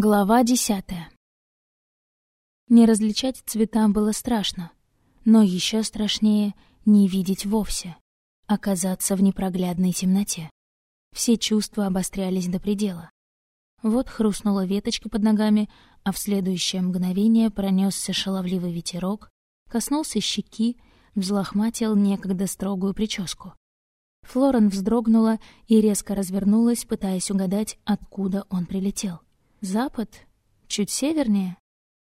Глава десятая. Не различать цвета было страшно, но еще страшнее — не видеть вовсе, оказаться в непроглядной темноте. Все чувства обострялись до предела. Вот хрустнула веточка под ногами, а в следующее мгновение пронесся шаловливый ветерок, коснулся щеки, взлохматил некогда строгую прическу. Флорен вздрогнула и резко развернулась, пытаясь угадать, откуда он прилетел. Запад? Чуть севернее?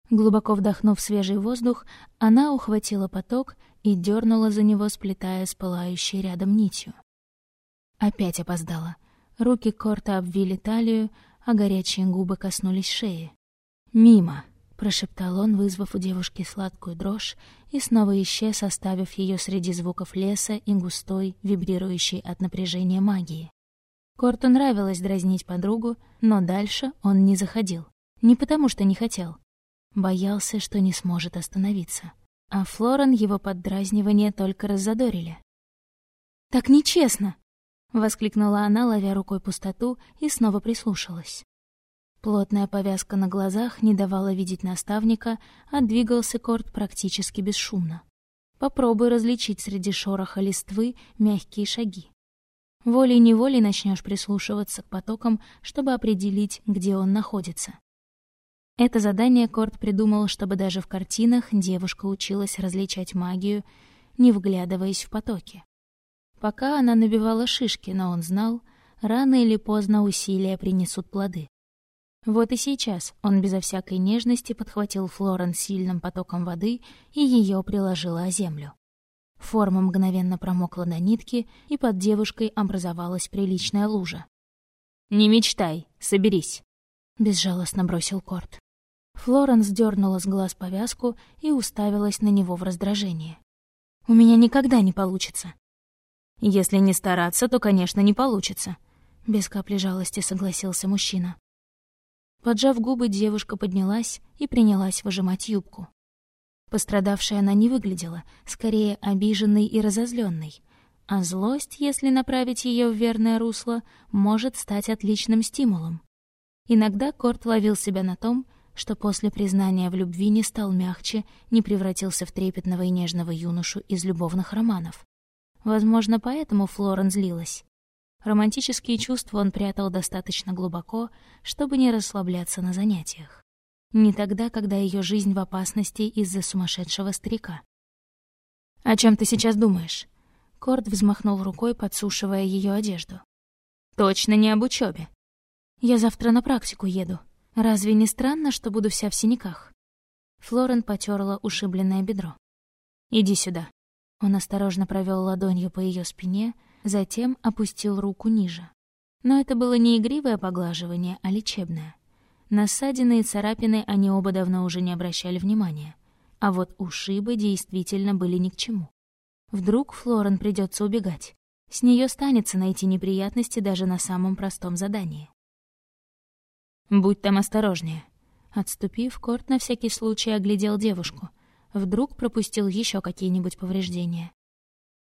Глубоко вдохнув свежий воздух, она ухватила поток и дернула за него, сплетая с пылающей рядом нитью. Опять опоздала. Руки Корта обвили талию, а горячие губы коснулись шеи. «Мимо!» — прошептал он, вызвав у девушки сладкую дрожь, и снова исчез, оставив ее среди звуков леса и густой, вибрирующей от напряжения магии. Корту нравилось дразнить подругу, но дальше он не заходил. Не потому что не хотел. Боялся, что не сможет остановиться. А Флорен его поддразнивание только раззадорили. «Так нечестно!» — воскликнула она, ловя рукой пустоту, и снова прислушалась. Плотная повязка на глазах не давала видеть наставника, а двигался Корт практически бесшумно. Попробуй различить среди шороха листвы мягкие шаги. Волей-неволей начнешь прислушиваться к потокам, чтобы определить, где он находится. Это задание Корт придумал, чтобы даже в картинах девушка училась различать магию, не вглядываясь в потоки. Пока она набивала шишки, но он знал, рано или поздно усилия принесут плоды. Вот и сейчас он безо всякой нежности подхватил Флорен сильным потоком воды и ее приложил о землю. Форма мгновенно промокла до нитки, и под девушкой образовалась приличная лужа. «Не мечтай, соберись», — безжалостно бросил Корт. Флоренс дернула с глаз повязку и уставилась на него в раздражении. «У меня никогда не получится». «Если не стараться, то, конечно, не получится», — без капли жалости согласился мужчина. Поджав губы, девушка поднялась и принялась выжимать юбку. Пострадавшей она не выглядела, скорее обиженной и разозленной. А злость, если направить ее в верное русло, может стать отличным стимулом. Иногда Корт ловил себя на том, что после признания в любви не стал мягче, не превратился в трепетного и нежного юношу из любовных романов. Возможно, поэтому Флорен злилась. Романтические чувства он прятал достаточно глубоко, чтобы не расслабляться на занятиях. Не тогда, когда ее жизнь в опасности из-за сумасшедшего старика. «О чем ты сейчас думаешь?» Корт взмахнул рукой, подсушивая ее одежду. «Точно не об учебе. Я завтра на практику еду. Разве не странно, что буду вся в синяках?» Флорен потерла ушибленное бедро. «Иди сюда». Он осторожно провел ладонью по ее спине, затем опустил руку ниже. Но это было не игривое поглаживание, а лечебное. На ссадины и царапины они оба давно уже не обращали внимания. А вот ушибы действительно были ни к чему. Вдруг Флорен придется убегать. С нее станется найти неприятности даже на самом простом задании. «Будь там осторожнее». Отступив, Корт на всякий случай оглядел девушку. Вдруг пропустил еще какие-нибудь повреждения.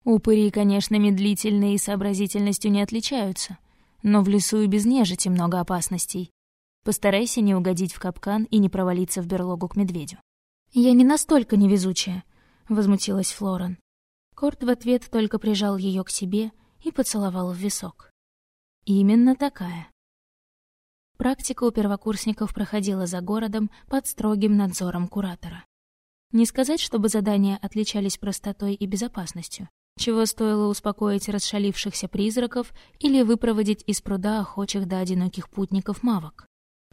Упыри, конечно, медлительные и сообразительностью не отличаются, но в лесу и без нежити много опасностей. Постарайся не угодить в капкан и не провалиться в берлогу к медведю. «Я не настолько невезучая», — возмутилась Флорен. Корт в ответ только прижал ее к себе и поцеловал в висок. «Именно такая». Практика у первокурсников проходила за городом под строгим надзором куратора. Не сказать, чтобы задания отличались простотой и безопасностью, чего стоило успокоить расшалившихся призраков или выпроводить из пруда охочих до одиноких путников мавок.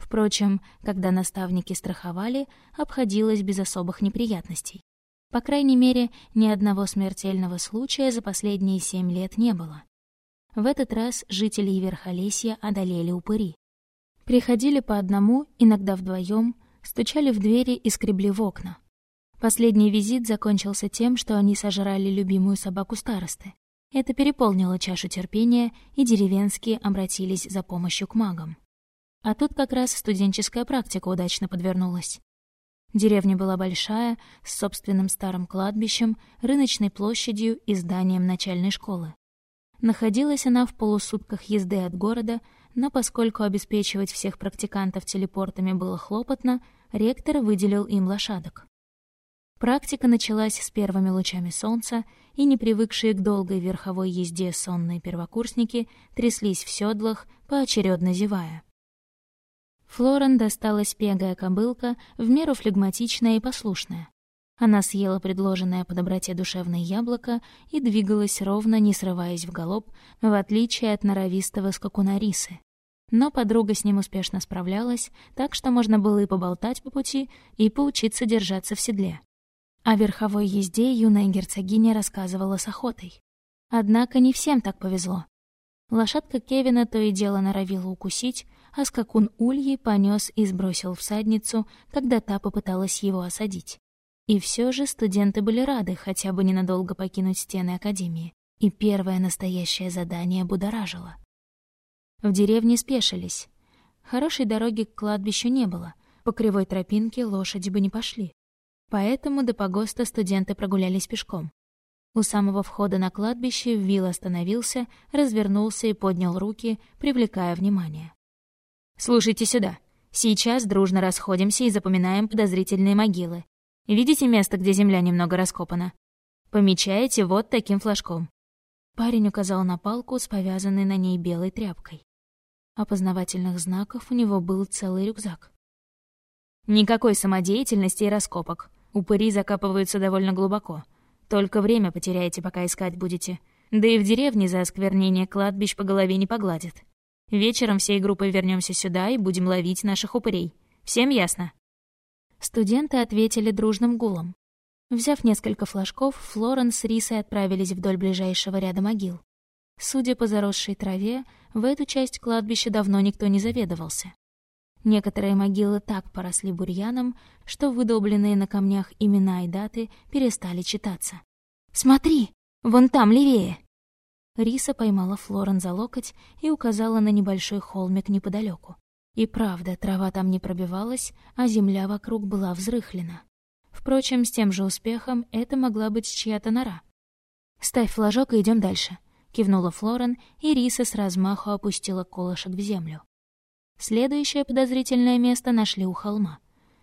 Впрочем, когда наставники страховали, обходилось без особых неприятностей. По крайней мере, ни одного смертельного случая за последние семь лет не было. В этот раз жители Верхолесья одолели упыри. Приходили по одному, иногда вдвоем, стучали в двери и скребли в окна. Последний визит закончился тем, что они сожрали любимую собаку старосты. Это переполнило чашу терпения, и деревенские обратились за помощью к магам. А тут как раз студенческая практика удачно подвернулась. Деревня была большая, с собственным старым кладбищем, рыночной площадью и зданием начальной школы. Находилась она в полусутках езды от города, но поскольку обеспечивать всех практикантов телепортами было хлопотно, ректор выделил им лошадок. Практика началась с первыми лучами солнца, и не привыкшие к долгой верховой езде сонные первокурсники тряслись в седлах, поочередно зевая. Флорен досталась пегая кобылка, в меру флегматичная и послушная. Она съела предложенное по доброте душевное яблоко и двигалась ровно, не срываясь в галоп, в отличие от норовистого скакуна Рисы. Но подруга с ним успешно справлялась, так что можно было и поболтать по пути, и поучиться держаться в седле. О верховой езде юная герцогиня рассказывала с охотой. Однако не всем так повезло. Лошадка Кевина то и дело норовила укусить, а скакун Ульи понес и сбросил всадницу, когда та попыталась его осадить. И все же студенты были рады хотя бы ненадолго покинуть стены Академии, и первое настоящее задание будоражило. В деревне спешились. Хорошей дороги к кладбищу не было, по кривой тропинке лошади бы не пошли. Поэтому до погоста студенты прогулялись пешком. У самого входа на кладбище Вилл остановился, развернулся и поднял руки, привлекая внимание. «Слушайте сюда. Сейчас дружно расходимся и запоминаем подозрительные могилы. Видите место, где земля немного раскопана? Помечаете вот таким флажком». Парень указал на палку с повязанной на ней белой тряпкой. Опознавательных знаков у него был целый рюкзак. Никакой самодеятельности и раскопок. Упыри закапываются довольно глубоко. Только время потеряете, пока искать будете. Да и в деревне за осквернение кладбищ по голове не погладят. Вечером всей группой вернемся сюда и будем ловить наших упырей. Всем ясно?» Студенты ответили дружным гулом. Взяв несколько флажков, Флоренс с Рисой отправились вдоль ближайшего ряда могил. Судя по заросшей траве, в эту часть кладбища давно никто не заведовался. Некоторые могилы так поросли бурьяном, что выдолбленные на камнях имена и даты перестали читаться. «Смотри! Вон там, левее!» Риса поймала Флорен за локоть и указала на небольшой холмик неподалеку. И правда, трава там не пробивалась, а земля вокруг была взрыхлена. Впрочем, с тем же успехом это могла быть чья-то нора. «Ставь флажок и идем дальше», — кивнула Флорен, и Риса с размаху опустила колышек в землю. Следующее подозрительное место нашли у холма.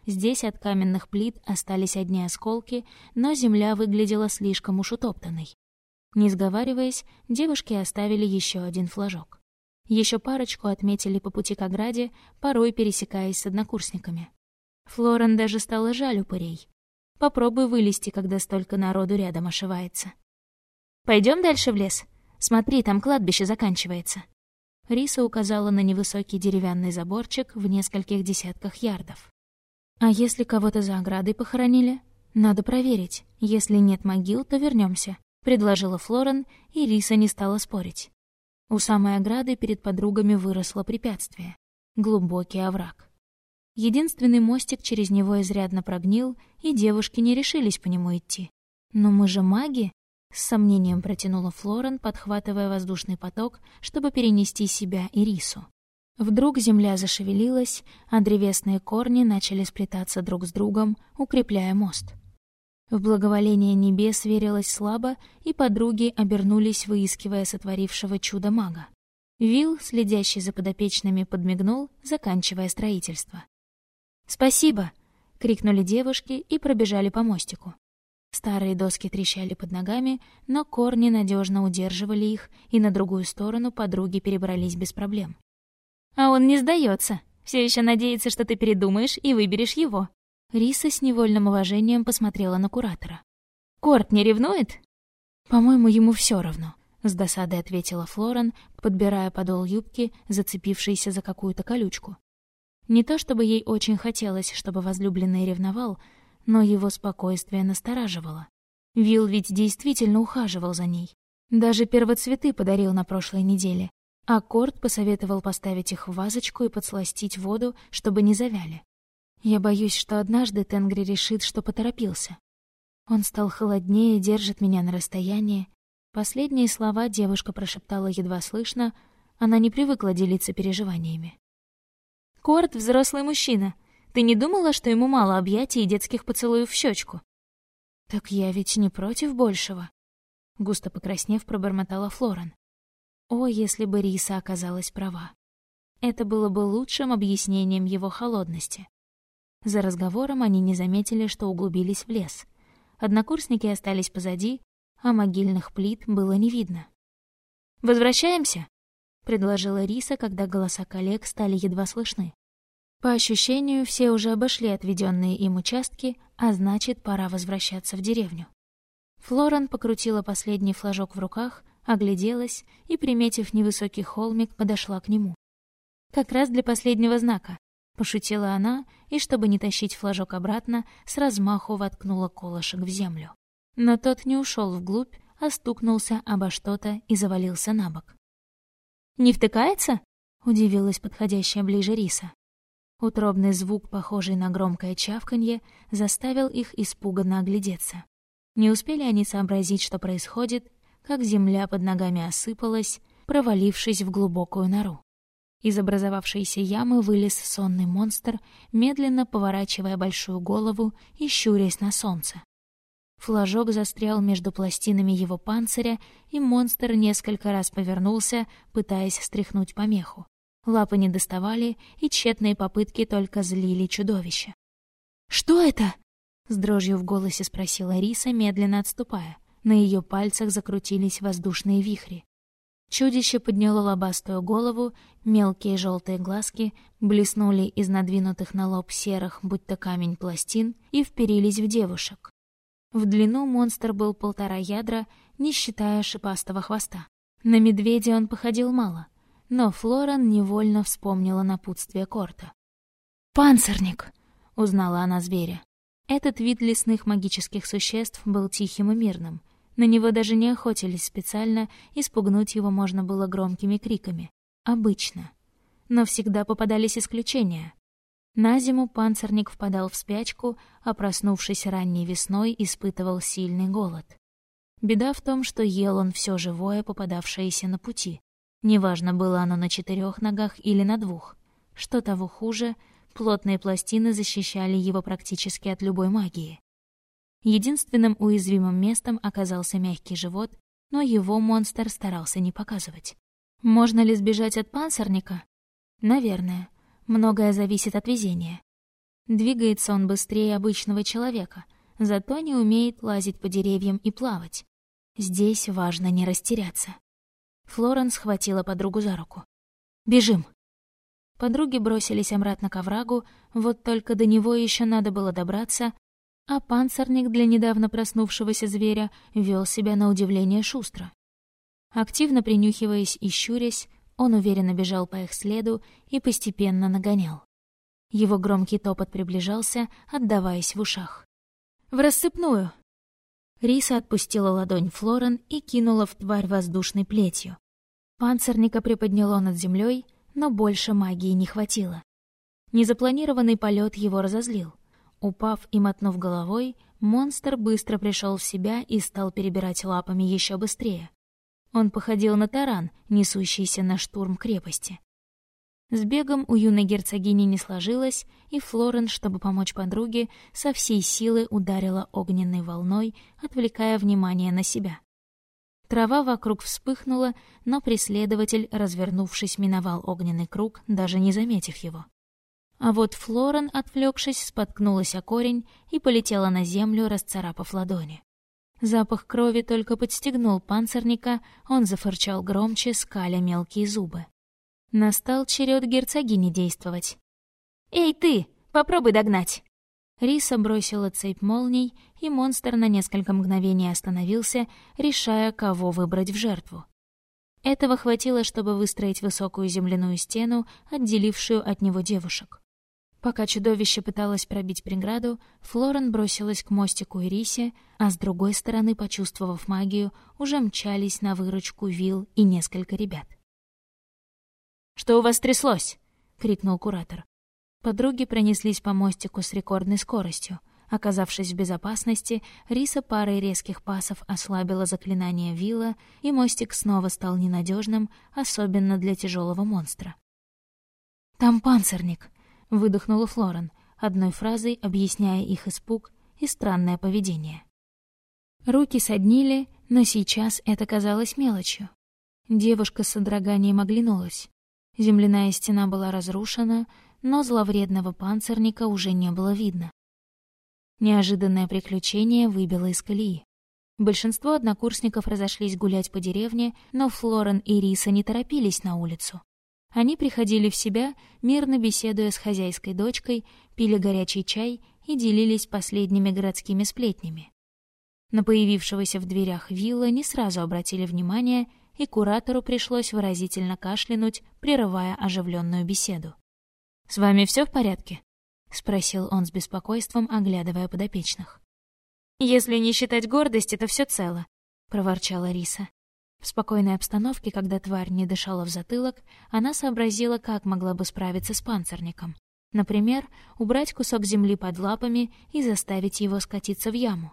Здесь от каменных плит остались одни осколки, но земля выглядела слишком уж утоптанной. Не сговариваясь, девушки оставили еще один флажок. Еще парочку отметили по пути к ограде, порой пересекаясь с однокурсниками. Флорен даже стала жаль упырей. Попробуй вылезти, когда столько народу рядом ошивается. Пойдем дальше в лес. Смотри, там кладбище заканчивается. Риса указала на невысокий деревянный заборчик в нескольких десятках ярдов. «А если кого-то за оградой похоронили? Надо проверить. Если нет могил, то вернемся, предложила Флорен, и Риса не стала спорить. У самой ограды перед подругами выросло препятствие — глубокий овраг. Единственный мостик через него изрядно прогнил, и девушки не решились по нему идти. «Но мы же маги», с сомнением протянула Флорен, подхватывая воздушный поток, чтобы перенести себя и рису. Вдруг земля зашевелилась, а древесные корни начали сплетаться друг с другом, укрепляя мост. В благоволение небес верилось слабо, и подруги обернулись, выискивая сотворившего чудо мага. Вил, следящий за подопечными, подмигнул, заканчивая строительство. «Спасибо!» — крикнули девушки и пробежали по мостику. Старые доски трещали под ногами, но корни надежно удерживали их, и на другую сторону подруги перебрались без проблем. «А он не сдается. Все еще надеется, что ты передумаешь и выберешь его». Риса с невольным уважением посмотрела на куратора. «Корт не ревнует?» «По-моему, ему все равно», — с досадой ответила Флорен, подбирая подол юбки, зацепившейся за какую-то колючку. Не то чтобы ей очень хотелось, чтобы возлюбленный ревновал, но его спокойствие настораживало. Вил ведь действительно ухаживал за ней. Даже первоцветы подарил на прошлой неделе, а Корт посоветовал поставить их в вазочку и подсластить воду, чтобы не завяли. Я боюсь, что однажды Тенгри решит, что поторопился. Он стал холоднее, держит меня на расстоянии. Последние слова девушка прошептала едва слышно, она не привыкла делиться переживаниями. «Корт — взрослый мужчина. Ты не думала, что ему мало объятий и детских поцелуев в щечку? Так я ведь не против большего. Густо покраснев, пробормотала Флорен. О, если бы Риса оказалась права. Это было бы лучшим объяснением его холодности. За разговором они не заметили, что углубились в лес. Однокурсники остались позади, а могильных плит было не видно. «Возвращаемся?» — предложила Риса, когда голоса коллег стали едва слышны. По ощущению, все уже обошли отведенные им участки, а значит, пора возвращаться в деревню. Флоран покрутила последний флажок в руках, огляделась и, приметив невысокий холмик, подошла к нему. Как раз для последнего знака. Пошутила она, и, чтобы не тащить флажок обратно, с размаху воткнула колышек в землю. Но тот не ушел вглубь, а стукнулся обо что-то и завалился на бок. «Не втыкается?» — удивилась подходящая ближе Риса. Утробный звук, похожий на громкое чавканье, заставил их испуганно оглядеться. Не успели они сообразить, что происходит, как земля под ногами осыпалась, провалившись в глубокую нору. Из образовавшейся ямы вылез сонный монстр, медленно поворачивая большую голову и щурясь на солнце. Флажок застрял между пластинами его панциря, и монстр несколько раз повернулся, пытаясь стряхнуть помеху. Лапы не доставали, и тщетные попытки только злили чудовище. «Что это?» — с дрожью в голосе спросила Риса, медленно отступая. На ее пальцах закрутились воздушные вихри. Чудище подняло лобастую голову, мелкие желтые глазки блеснули из надвинутых на лоб серых, будто камень пластин, и вперились в девушек. В длину монстр был полтора ядра, не считая шипастого хвоста. На медведя он походил мало, но Флоран невольно вспомнила напутствие Корта. «Панцирник!» — узнала она зверя. Этот вид лесных магических существ был тихим и мирным — на него даже не охотились специально, и спугнуть его можно было громкими криками. Обычно. Но всегда попадались исключения. На зиму панцирник впадал в спячку, а проснувшись ранней весной, испытывал сильный голод. Беда в том, что ел он все живое, попадавшееся на пути. Неважно, было оно на четырех ногах или на двух. Что того хуже, плотные пластины защищали его практически от любой магии. Единственным уязвимым местом оказался мягкий живот, но его монстр старался не показывать. Можно ли сбежать от панцирника? Наверное. Многое зависит от везения. Двигается он быстрее обычного человека, зато не умеет лазить по деревьям и плавать. Здесь важно не растеряться. Флоренс схватила подругу за руку. «Бежим!» Подруги бросились обратно к оврагу, вот только до него еще надо было добраться, а панцирник для недавно проснувшегося зверя вел себя на удивление шустро. Активно принюхиваясь и щурясь, он уверенно бежал по их следу и постепенно нагонял. Его громкий топот приближался, отдаваясь в ушах. «В рассыпную!» Риса отпустила ладонь Флорен и кинула в тварь воздушной плетью. Панцирника приподняло над землей, но больше магии не хватило. Незапланированный полет его разозлил. Упав и мотнув головой, монстр быстро пришел в себя и стал перебирать лапами еще быстрее. Он походил на таран, несущийся на штурм крепости. С бегом у юной герцогини не сложилось, и Флорен, чтобы помочь подруге, со всей силы ударила огненной волной, отвлекая внимание на себя. Трава вокруг вспыхнула, но преследователь, развернувшись, миновал огненный круг, даже не заметив его. А вот Флорен, отвлекшись, споткнулась о корень и полетела на землю, расцарапав ладони. Запах крови только подстегнул панцирника, он зафырчал громче, скаля мелкие зубы. Настал черед герцогини действовать. «Эй, ты! Попробуй догнать!» Риса бросила цепь молний, и монстр на несколько мгновений остановился, решая, кого выбрать в жертву. Этого хватило, чтобы выстроить высокую земляную стену, отделившую от него девушек. Пока чудовище пыталось пробить преграду, Флорен бросилась к мостику Ирисе, а с другой стороны, почувствовав магию, уже мчались на выручку Вил и несколько ребят. «Что у вас тряслось?» — крикнул куратор. Подруги пронеслись по мостику с рекордной скоростью. Оказавшись в безопасности, Риса парой резких пасов ослабила заклинание Вилла, и мостик снова стал ненадежным, особенно для тяжелого монстра. «Там панцирник!» Выдохнула Флорен, одной фразой объясняя их испуг и странное поведение. Руки соднили, но сейчас это казалось мелочью. Девушка с содроганием оглянулась. Земляная стена была разрушена, но зловредного панцирника уже не было видно. Неожиданное приключение выбило из колеи. Большинство однокурсников разошлись гулять по деревне, но Флорен и Риса не торопились на улицу. Они приходили в себя, мирно беседуя с хозяйской дочкой, пили горячий чай и делились последними городскими сплетнями. На появившегося в дверях вилла не сразу обратили внимание, и куратору пришлось выразительно кашлянуть, прерывая оживленную беседу. «С вами все в порядке?» — спросил он с беспокойством, оглядывая подопечных. «Если не считать гордости, то все цело», — проворчала Риса. В спокойной обстановке, когда тварь не дышала в затылок, она сообразила, как могла бы справиться с панцирником. Например, убрать кусок земли под лапами и заставить его скатиться в яму.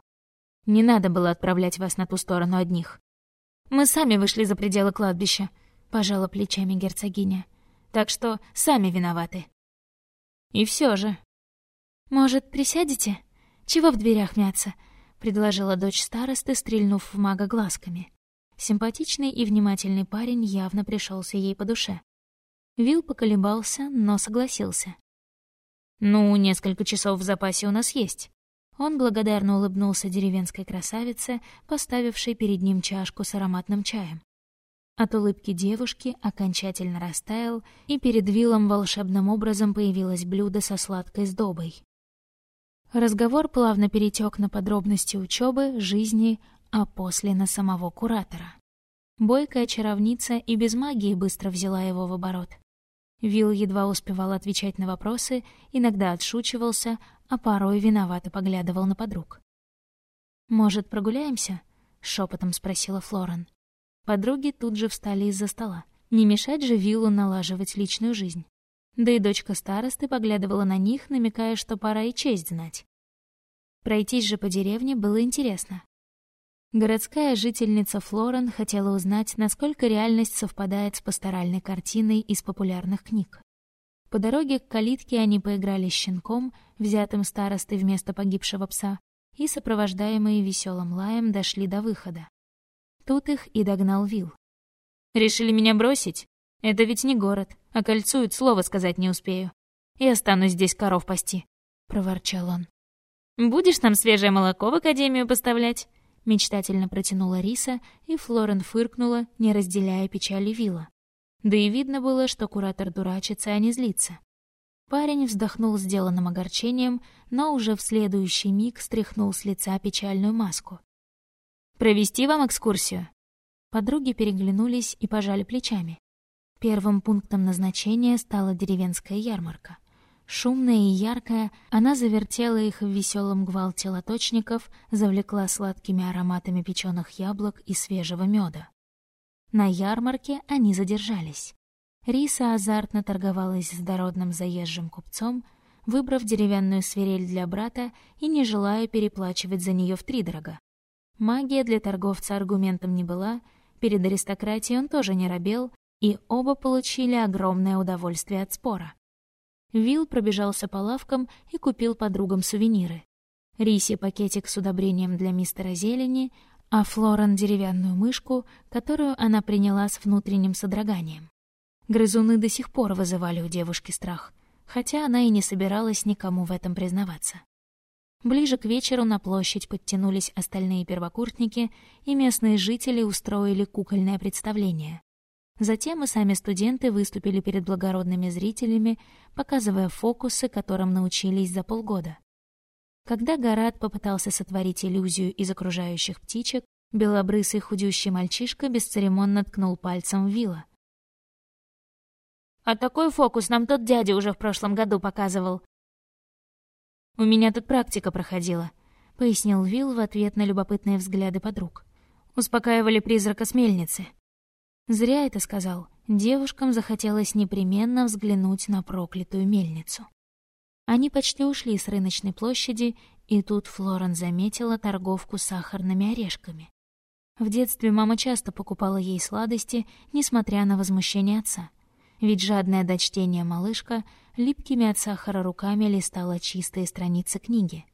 Не надо было отправлять вас на ту сторону одних. Мы сами вышли за пределы кладбища, пожала плечами герцогиня. Так что сами виноваты. И все же. Может, присядете? Чего в дверях мяться? предложила дочь старосты, стрельнув в мага глазками. Симпатичный и внимательный парень явно пришелся ей по душе. Вил поколебался, но согласился. «Ну, несколько часов в запасе у нас есть. Он благодарно улыбнулся деревенской красавице, поставившей перед ним чашку с ароматным чаем. От улыбки девушки окончательно растаял, и перед Виллом волшебным образом появилось блюдо со сладкой сдобой. Разговор плавно перетек на подробности учебы, жизни, а после на самого куратора. Бойкая чаровница и без магии быстро взяла его в оборот. Вилл едва успевал отвечать на вопросы, иногда отшучивался, а порой виновато поглядывал на подруг. «Может, прогуляемся?» — шепотом спросила Флорен. Подруги тут же встали из-за стола. Не мешать же Виллу налаживать личную жизнь. Да и дочка старосты поглядывала на них, намекая, что пора и честь знать. Пройтись же по деревне было интересно. Городская жительница Флорен хотела узнать, насколько реальность совпадает с пасторальной картиной из популярных книг. По дороге к калитке они поиграли с щенком, взятым старостой вместо погибшего пса, и, сопровождаемые веселым лаем, дошли до выхода. Тут их и догнал Вил. «Решили меня бросить? Это ведь не город, а кольцуют, слова сказать не успею. И останусь здесь коров пасти», — проворчал он. «Будешь нам свежее молоко в академию поставлять?» Мечтательно протянула Риса, и Флорен фыркнула, не разделяя печали Вилла. Да и видно было, что куратор дурачится, а не злится. Парень вздохнул сделанным огорчением, но уже в следующий миг стряхнул с лица печальную маску. «Провести вам экскурсию?» Подруги переглянулись и пожали плечами. Первым пунктом назначения стала деревенская ярмарка. Шумная и яркая, она завертела их в веселом гвалте лоточников, завлекла сладкими ароматами печеных яблок и свежего меда. На ярмарке они задержались. Риса азартно торговалась с дородным заезжим купцом, выбрав деревянную свирель для брата и не желая переплачивать за нее втридорога. Магия для торговца аргументом не была, перед аристократией он тоже не робел, и оба получили огромное удовольствие от спора. Вил пробежался по лавкам и купил подругам сувениры. Рисе пакетик с удобрением для мистера Зелени, а Флорен — деревянную мышку, которую она приняла с внутренним содроганием. Грызуны до сих пор вызывали у девушки страх, хотя она и не собиралась никому в этом признаваться. Ближе к вечеру на площадь подтянулись остальные первокурсники, и местные жители устроили кукольное представление. Затем и сами студенты выступили перед благородными зрителями, показывая фокусы, которым научились за полгода. Когда Гарат попытался сотворить иллюзию из окружающих птичек, белобрысый худющий мальчишка бесцеремонно ткнул пальцем в вилла. «А такой фокус нам тот дядя уже в прошлом году показывал». «У меня тут практика проходила», — пояснил Вилл в ответ на любопытные взгляды подруг. «Успокаивали призрака с мельницы». Зря это сказал. Девушкам захотелось непременно взглянуть на проклятую мельницу. Они почти ушли с рыночной площади, и тут Флорен заметила торговку сахарными орешками. В детстве мама часто покупала ей сладости, несмотря на возмущение отца. Ведь жадная до чтения малышка липкими от сахара руками листала чистые страницы книги.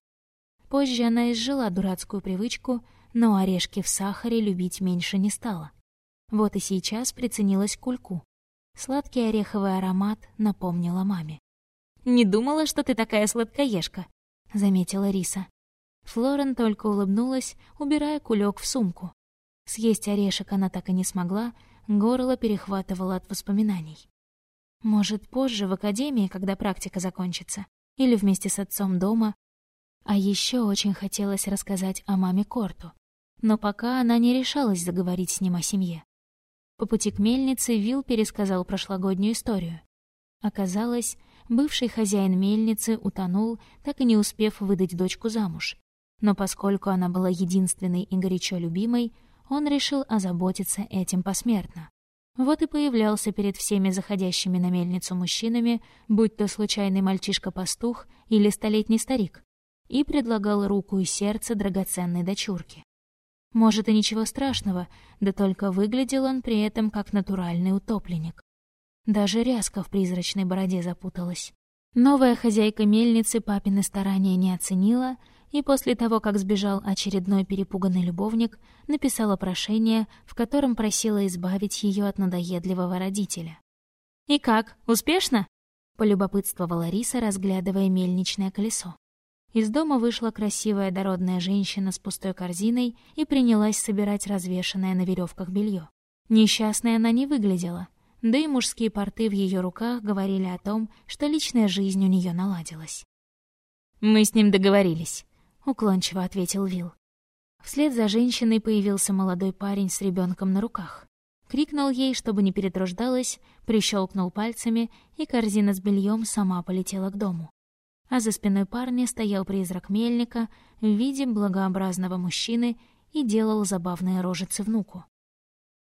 Позже она изжила дурацкую привычку, но орешки в сахаре любить меньше не стала. Вот и сейчас приценилась к кульку. Сладкий ореховый аромат напомнила маме. «Не думала, что ты такая сладкоежка», — заметила Риса. Флорен только улыбнулась, убирая кулек в сумку. Съесть орешек она так и не смогла, горло перехватывало от воспоминаний. Может, позже в академии, когда практика закончится, или вместе с отцом дома. А еще очень хотелось рассказать о маме Корту, но пока она не решалась заговорить с ним о семье. По пути к мельнице Вил пересказал прошлогоднюю историю. Оказалось, бывший хозяин мельницы утонул, так и не успев выдать дочку замуж. Но поскольку она была единственной и горячо любимой, он решил озаботиться этим посмертно. Вот и появлялся перед всеми заходящими на мельницу мужчинами, будь то случайный мальчишка-пастух или столетний старик, и предлагал руку и сердце драгоценной дочурке. Может, и ничего страшного, да только выглядел он при этом как натуральный утопленник. Даже ряска в призрачной бороде запуталась. Новая хозяйка мельницы папины старания не оценила — и после того, как сбежал очередной перепуганный любовник, написала прошение, в котором просила избавить ее от надоедливого родителя. «И как, успешно?» — полюбопытствовала Риса, разглядывая мельничное колесо. Из дома вышла красивая дородная женщина с пустой корзиной и принялась собирать развешанное на веревках белье. Несчастной она не выглядела, да и мужские порты в ее руках говорили о том, что личная жизнь у нее наладилась. «Мы с ним договорились. — уклончиво ответил Вил. Вслед за женщиной появился молодой парень с ребенком на руках. Крикнул ей, чтобы не перетруждалась, прищелкнул пальцами, и корзина с бельем сама полетела к дому. А за спиной парня стоял призрак мельника в виде благообразного мужчины и делал забавные рожицы внуку.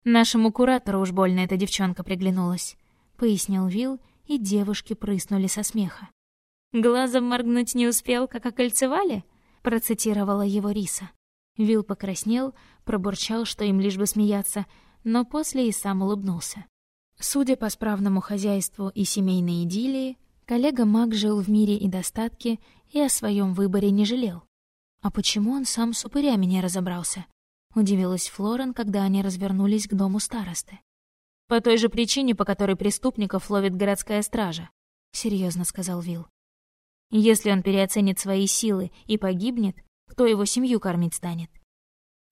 «Нашему куратору уж больно эта девчонка приглянулась», — пояснил Вил, и девушки прыснули со смеха. «Глазом моргнуть не успел, как окольцевали?» процитировала его Риса. Вил покраснел, пробурчал, что им лишь бы смеяться, но после и сам улыбнулся. Судя по справному хозяйству и семейной идиллии, коллега Мак жил в мире и достатке и о своем выборе не жалел. А почему он сам с упырями не разобрался? Удивилась Флорен, когда они развернулись к дому старосты. «По той же причине, по которой преступников ловит городская стража», — серьезно сказал Вил. Если он переоценит свои силы и погибнет, кто его семью кормить станет?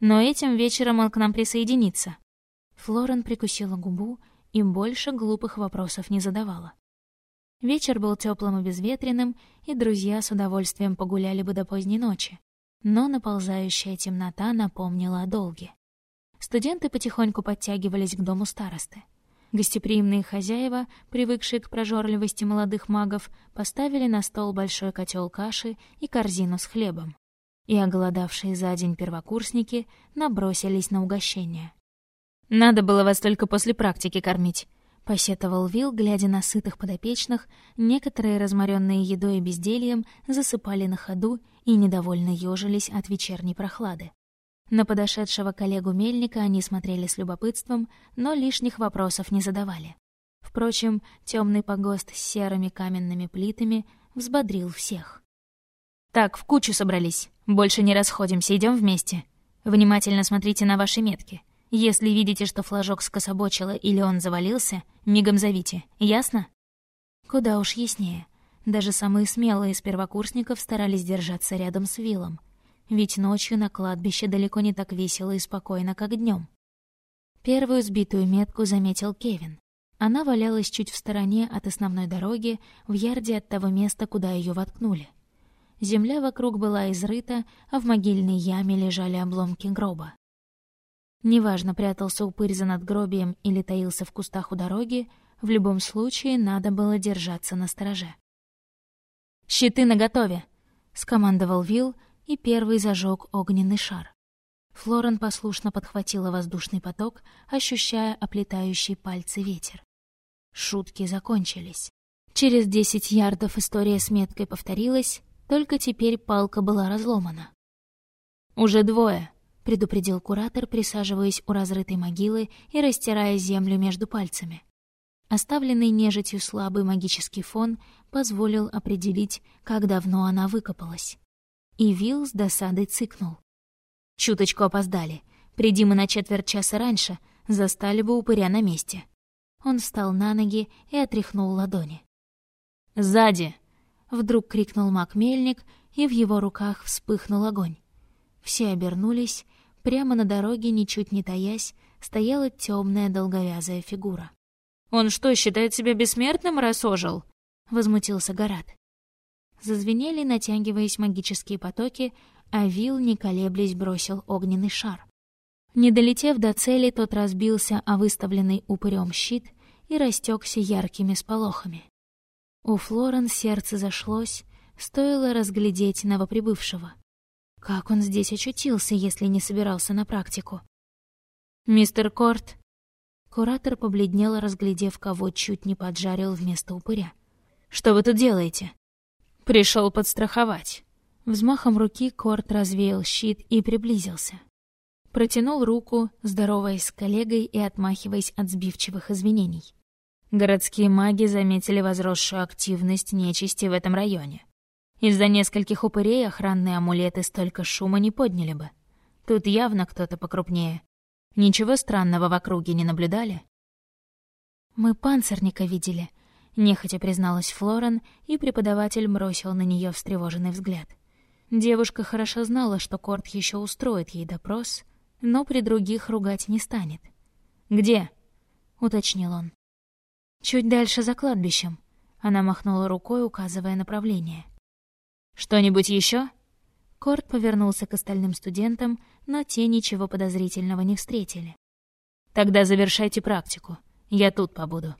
Но этим вечером он к нам присоединится. Флорен прикусила губу и больше глупых вопросов не задавала. Вечер был теплым и безветренным, и друзья с удовольствием погуляли бы до поздней ночи. Но наползающая темнота напомнила о долге. Студенты потихоньку подтягивались к дому старосты. Гостеприимные хозяева, привыкшие к прожорливости молодых магов, поставили на стол большой котел каши и корзину с хлебом. И оголодавшие за день первокурсники набросились на угощение. «Надо было вас только после практики кормить», — посетовал Вил, глядя на сытых подопечных, некоторые, разморенные едой и бездельем, засыпали на ходу и недовольно ежились от вечерней прохлады. На подошедшего коллегу Мельника они смотрели с любопытством, но лишних вопросов не задавали. Впрочем, темный погост с серыми каменными плитами взбодрил всех. «Так, в кучу собрались. Больше не расходимся, идем вместе. Внимательно смотрите на ваши метки. Если видите, что флажок скособочило или он завалился, мигом зовите. Ясно?» Куда уж яснее. Даже самые смелые из первокурсников старались держаться рядом с Виллом, ведь ночью на кладбище далеко не так весело и спокойно, как днем. Первую сбитую метку заметил Кевин. Она валялась чуть в стороне от основной дороги, в ярде от того места, куда ее воткнули. Земля вокруг была изрыта, а в могильной яме лежали обломки гроба. Неважно, прятался упырь за надгробием или таился в кустах у дороги, в любом случае надо было держаться на стороже. «Щиты наготове!» — скомандовал Вилл, и первый зажег огненный шар. Флорен послушно подхватила воздушный поток, ощущая оплетающий пальцы ветер. Шутки закончились. Через десять ярдов история с меткой повторилась, только теперь палка была разломана. «Уже двое», — предупредил куратор, присаживаясь у разрытой могилы и растирая землю между пальцами. Оставленный нежитью слабый магический фон позволил определить, как давно она выкопалась. И Вилл с досадой цыкнул. Чуточку опоздали. Приди мы на четверть часа раньше, застали бы упыря на месте. Он встал на ноги и отряхнул ладони. «Сзади!» — вдруг крикнул маг Мельник, и в его руках вспыхнул огонь. Все обернулись, прямо на дороге, ничуть не таясь, стояла темная долговязая фигура. «Он что, считает себя бессмертным, раз ожил?» — возмутился Гарат. Зазвенели, натягиваясь магические потоки, а Вил, не колеблясь, бросил огненный шар. Не долетев до цели, тот разбился о выставленный упырем щит и растекся яркими сполохами. У Флорен сердце зашлось, стоило разглядеть новоприбывшего. Как он здесь очутился, если не собирался на практику? «Мистер Корт!» Куратор побледнел, разглядев, кого чуть не поджарил вместо упыря. «Что вы тут делаете?» Пришел подстраховать. Взмахом руки Корт развеял щит и приблизился. Протянул руку, здороваясь с коллегой и отмахиваясь от сбивчивых извинений. Городские маги заметили возросшую активность нечисти в этом районе. Из-за нескольких упырей охранные амулеты столько шума не подняли бы. Тут явно кто-то покрупнее. Ничего странного в округе не наблюдали? Мы панцирника видели, нехотя призналась Флорен, и преподаватель бросил на нее встревоженный взгляд. Девушка хорошо знала, что Корт еще устроит ей допрос, но при других ругать не станет. «Где?» — уточнил он. «Чуть дальше за кладбищем», — она махнула рукой, указывая направление. «Что-нибудь еще? Корт повернулся к остальным студентам, но те ничего подозрительного не встретили. «Тогда завершайте практику. Я тут побуду».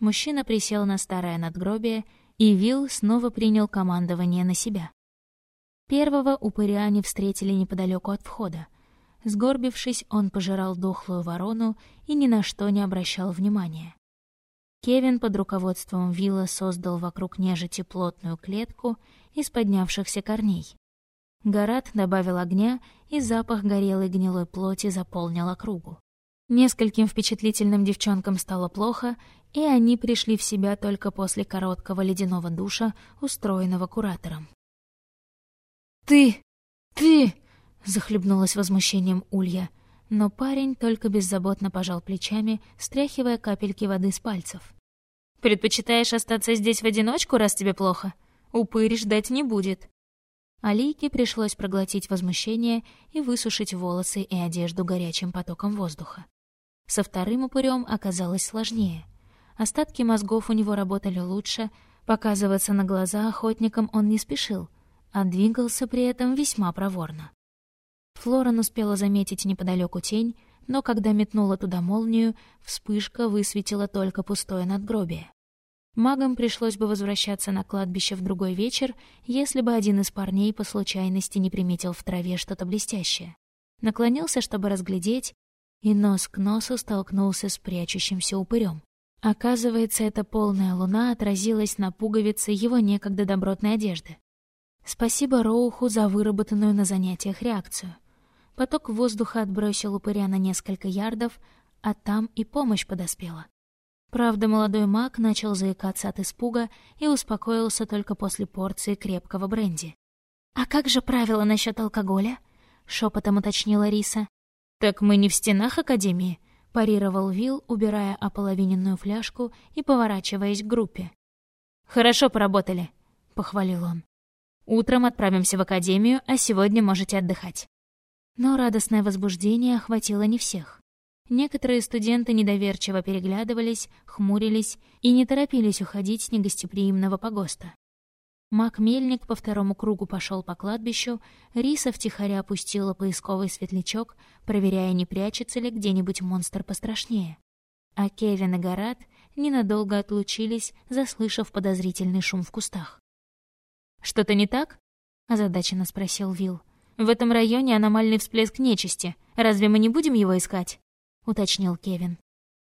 Мужчина присел на старое надгробие, и Вилл снова принял командование на себя. Первого упыря они встретили неподалеку от входа. Сгорбившись, он пожирал дохлую ворону и ни на что не обращал внимания. Кевин под руководством Вилла создал вокруг нежити плотную клетку из поднявшихся корней. Гарат добавил огня, и запах горелой гнилой плоти заполнил округу. Нескольким впечатлительным девчонкам стало плохо, и они пришли в себя только после короткого ледяного душа, устроенного куратором. «Ты! Ты!» — захлебнулась возмущением Улья, но парень только беззаботно пожал плечами, стряхивая капельки воды с пальцев. «Предпочитаешь остаться здесь в одиночку, раз тебе плохо? Упырь ждать не будет». Алийке пришлось проглотить возмущение и высушить волосы и одежду горячим потоком воздуха. Со вторым упырем оказалось сложнее. Остатки мозгов у него работали лучше, показываться на глаза охотникам он не спешил, а двигался при этом весьма проворно. Флоран успела заметить неподалеку тень, но когда метнула туда молнию, вспышка высветила только пустое надгробие. Магам пришлось бы возвращаться на кладбище в другой вечер, если бы один из парней по случайности не приметил в траве что-то блестящее. Наклонился, чтобы разглядеть, и нос к носу столкнулся с прячущимся упырем. Оказывается, эта полная луна отразилась на пуговице его некогда добротной одежды. Спасибо Роуху за выработанную на занятиях реакцию. Поток воздуха отбросил упыря на несколько ярдов, а там и помощь подоспела. Правда, молодой маг начал заикаться от испуга и успокоился только после порции крепкого бренди. «А как же правило насчет алкоголя?» — шепотом уточнила Риса. «Так мы не в стенах Академии», — парировал Вил, убирая ополовиненную фляжку и поворачиваясь к группе. «Хорошо поработали», — похвалил он. «Утром отправимся в Академию, а сегодня можете отдыхать». Но радостное возбуждение охватило не всех. Некоторые студенты недоверчиво переглядывались, хмурились и не торопились уходить с негостеприимного погоста. Мак Мельник по второму кругу пошел по кладбищу, Риса втихаря опустила поисковый светлячок, проверяя, не прячется ли где-нибудь монстр пострашнее. А Кевин и Гарат ненадолго отлучились, заслышав подозрительный шум в кустах. «Что-то не так?» — озадаченно спросил Вил. «В этом районе аномальный всплеск нечисти. Разве мы не будем его искать?» — уточнил Кевин.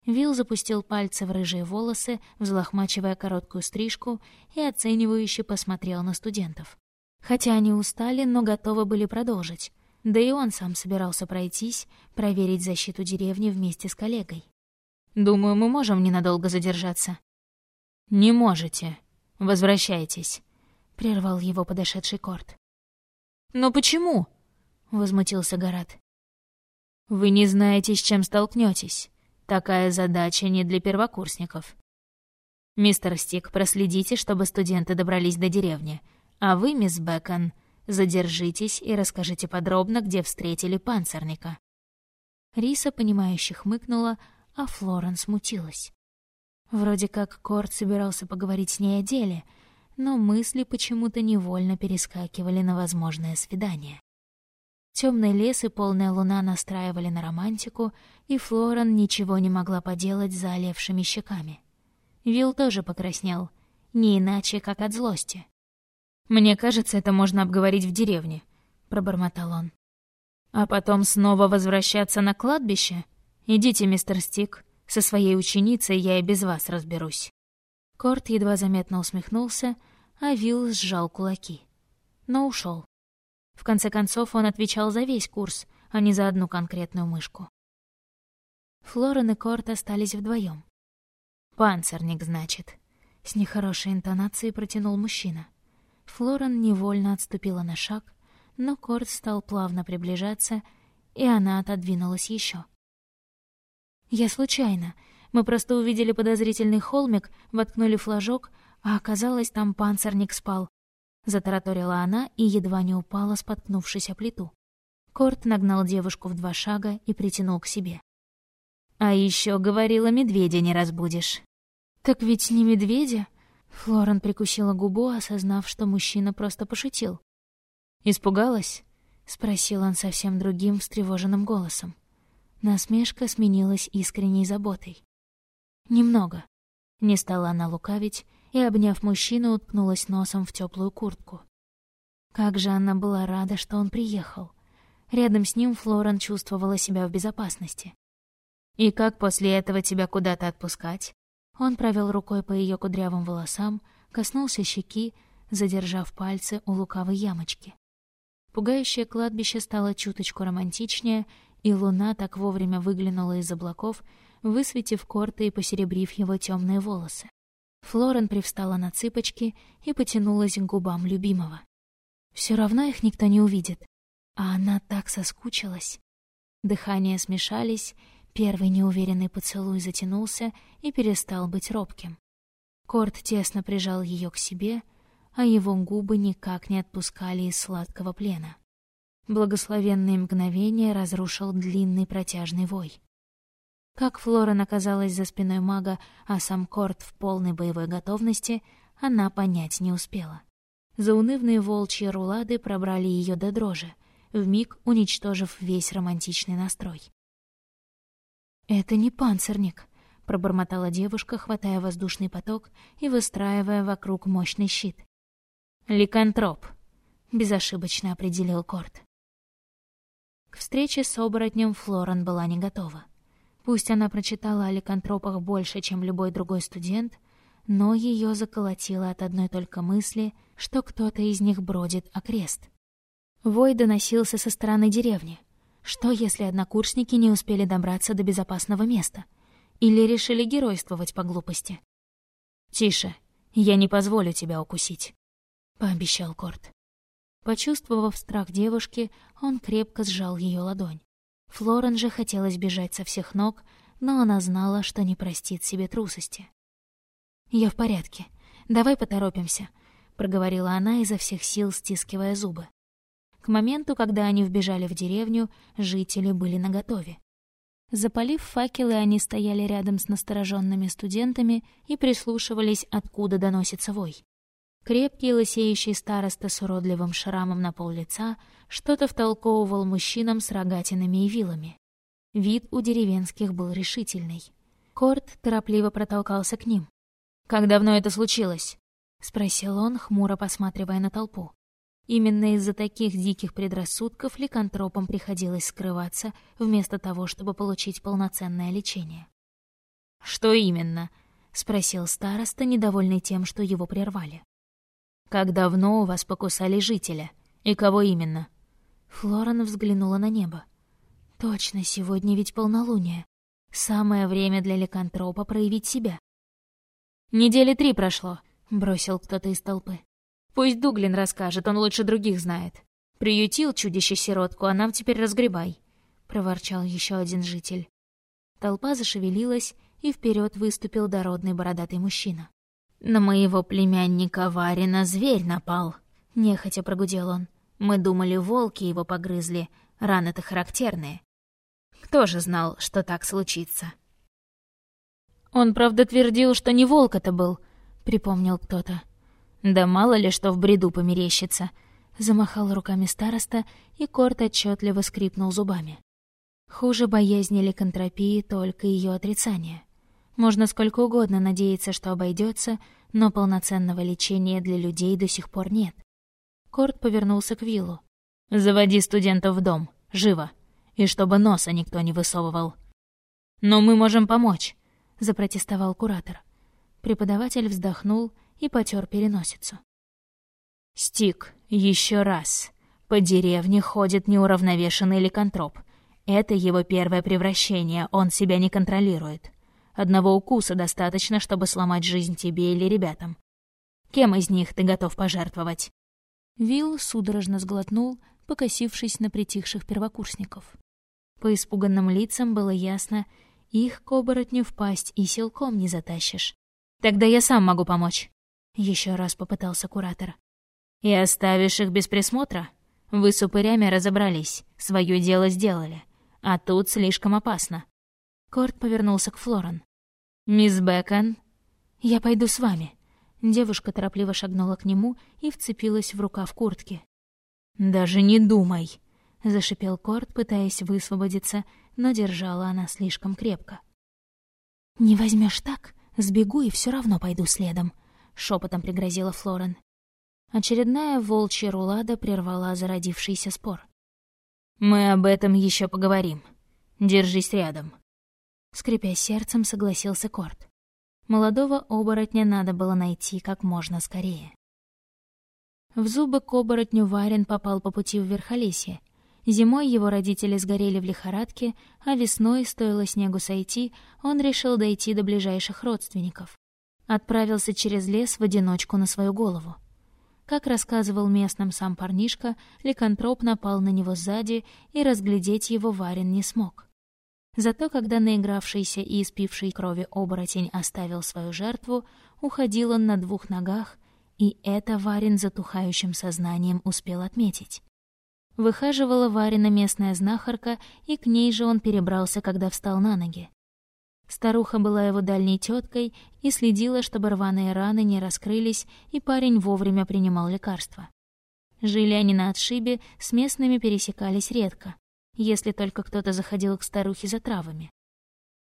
Вил запустил пальцы в рыжие волосы, взлохмачивая короткую стрижку, и оценивающе посмотрел на студентов. Хотя они устали, но готовы были продолжить. Да и он сам собирался пройтись, проверить защиту деревни вместе с коллегой. «Думаю, мы можем ненадолго задержаться». «Не можете. Возвращайтесь», — прервал его подошедший Корт. «Но почему?» — возмутился Гарат. «Вы не знаете, с чем столкнетесь. Такая задача не для первокурсников. Мистер Стик, проследите, чтобы студенты добрались до деревни. А вы, мисс Бэкон, задержитесь и расскажите подробно, где встретили панцирника. Риса, понимающе хмыкнула, а Флорен смутилась. Вроде как Корт собирался поговорить с ней о деле, но мысли почему-то невольно перескакивали на возможное свидание. Темный лес и полная луна настраивали на романтику, и Флорен ничего не могла поделать за олевшими щеками. Вил тоже покраснел, не иначе, как от злости. «Мне кажется, это можно обговорить в деревне», — пробормотал он. «А потом снова возвращаться на кладбище? Идите, мистер Стик, со своей ученицей я и без вас разберусь». Корт едва заметно усмехнулся, а Вилл сжал кулаки. Но ушел. В конце концов, он отвечал за весь курс, а не за одну конкретную мышку. Флорен и Корт остались вдвоем. «Панцирник, значит», — с нехорошей интонацией протянул мужчина. Флорен невольно отступила на шаг, но Корт стал плавно приближаться, и она отодвинулась еще. «Я случайно. Мы просто увидели подозрительный холмик, воткнули флажок, а оказалось, там панцирник спал». Затараторила она и едва не упала, споткнувшись о плиту. Корт нагнал девушку в два шага и притянул к себе. «А еще говорила, медведя не разбудишь». «Так ведь не медведя?» Флорен прикусила губу, осознав, что мужчина просто пошутил. «Испугалась?» — спросил он совсем другим, встревоженным голосом. Насмешка сменилась искренней заботой. «Немного». Не стала она лукавить и, обняв мужчину, уткнулась носом в теплую куртку. Как же она была рада, что он приехал. Рядом с ним Флорен чувствовала себя в безопасности. «И как после этого тебя куда-то отпускать?» Он провел рукой по ее кудрявым волосам, коснулся щеки, задержав пальцы у лукавой ямочки. Пугающее кладбище стало чуточку романтичнее, и луна так вовремя выглянула из облаков, высветив корты и посеребрив его темные волосы. Флорен привстала на цыпочки и потянулась к губам любимого. Все равно их никто не увидит, а она так соскучилась. Дыхания смешались, первый неуверенный поцелуй затянулся и перестал быть робким. Корт тесно прижал ее к себе, а его губы никак не отпускали из сладкого плена. Благословенные мгновения разрушил длинный протяжный вой. Как Флора оказалась за спиной мага, а сам Корт в полной боевой готовности, она понять не успела. Заунывные волчьи рулады пробрали ее до дрожи, вмиг уничтожив весь романтичный настрой. «Это не панцирник», — пробормотала девушка, хватая воздушный поток и выстраивая вокруг мощный щит. «Ликантроп», — безошибочно определил Корт. К встрече с оборотнем Флорен была не готова. Пусть она прочитала о ликантропах больше, чем любой другой студент, но ее заколотило от одной только мысли, что кто-то из них бродит окрест. Вой доносился со стороны деревни. Что, если однокурсники не успели добраться до безопасного места? Или решили геройствовать по глупости? «Тише, я не позволю тебя укусить», — пообещал Корт. Почувствовав страх девушки, он крепко сжал ее ладонь. Флорен же хотелось бежать со всех ног, но она знала, что не простит себе трусости. «Я в порядке. Давай поторопимся», — проговорила она изо всех сил, стискивая зубы. К моменту, когда они вбежали в деревню, жители были наготове. Запалив факелы, они стояли рядом с настороженными студентами и прислушивались, откуда доносится вой. Крепкий лысеющий староста с уродливым шрамом на пол лица что-то втолковывал мужчинам с рогатинами и вилами. Вид у деревенских был решительный. Корт торопливо протолкался к ним. «Как давно это случилось?» — спросил он, хмуро посматривая на толпу. Именно из-за таких диких предрассудков ликантропам приходилось скрываться, вместо того, чтобы получить полноценное лечение. «Что именно?» — спросил староста, недовольный тем, что его прервали. Как давно у вас покусали жителя? И кого именно?» Флорен взглянула на небо. «Точно, сегодня ведь полнолуние. Самое время для ликантропа проявить себя». «Недели три прошло», — бросил кто-то из толпы. «Пусть Дуглин расскажет, он лучше других знает. Приютил чудище-сиротку, а нам теперь разгребай», — проворчал еще один житель. Толпа зашевелилась, и вперед выступил дородный бородатый мужчина. «На моего племянника Варина зверь напал», — нехотя прогудел он. «Мы думали, волки его погрызли, раны-то характерные. Кто же знал, что так случится?» «Он, правда, твердил, что не волк это был», — припомнил кто-то. «Да мало ли что в бреду померещится», — замахал руками староста, и Корт отчетливо скрипнул зубами. Хуже боязни ликантропии только ее отрицание. Можно сколько угодно надеяться, что обойдется, но полноценного лечения для людей до сих пор нет. Корт повернулся к Виллу. «Заводи студентов в дом. Живо. И чтобы носа никто не высовывал». «Но мы можем помочь», — запротестовал куратор. Преподаватель вздохнул и потер переносицу. «Стик, еще раз. По деревне ходит неуравновешенный ликантроп. Это его первое превращение, он себя не контролирует. Одного укуса достаточно, чтобы сломать жизнь тебе или ребятам. Кем из них ты готов пожертвовать?» Вилл судорожно сглотнул, покосившись на притихших первокурсников. По испуганным лицам было ясно, их к оборотню впасть и силком не затащишь. «Тогда я сам могу помочь», — еще раз попытался куратор. «И оставишь их без присмотра? Вы с упырями разобрались, свое дело сделали. А тут слишком опасно. Корт повернулся к Флорен. «Мисс Бэкон?» «Я пойду с вами». Девушка торопливо шагнула к нему и вцепилась в рукав куртки. «Даже не думай!» — зашипел Корт, пытаясь высвободиться, но держала она слишком крепко. «Не возьмешь так, сбегу и все равно пойду следом», — шепотом пригрозила Флорен. Очередная волчья рулада прервала зародившийся спор. «Мы об этом еще поговорим. Держись рядом», Скрипя сердцем, согласился Корт. Молодого оборотня надо было найти как можно скорее. В зубы к оборотню Варен попал по пути в Верхолесье. Зимой его родители сгорели в лихорадке, а весной, стоило снегу сойти, он решил дойти до ближайших родственников. Отправился через лес в одиночку на свою голову. Как рассказывал местным сам парнишка, ликантроп напал на него сзади, и разглядеть его Варен не смог. Зато когда наигравшийся и испивший крови оборотень оставил свою жертву, уходил он на двух ногах, и это Варин затухающим сознанием успел отметить. Выхаживала Варина местная знахарка, и к ней же он перебрался, когда встал на ноги. Старуха была его дальней теткой и следила, чтобы рваные раны не раскрылись, и парень вовремя принимал лекарства. Жили они на отшибе, с местными пересекались редко если только кто-то заходил к старухе за травами.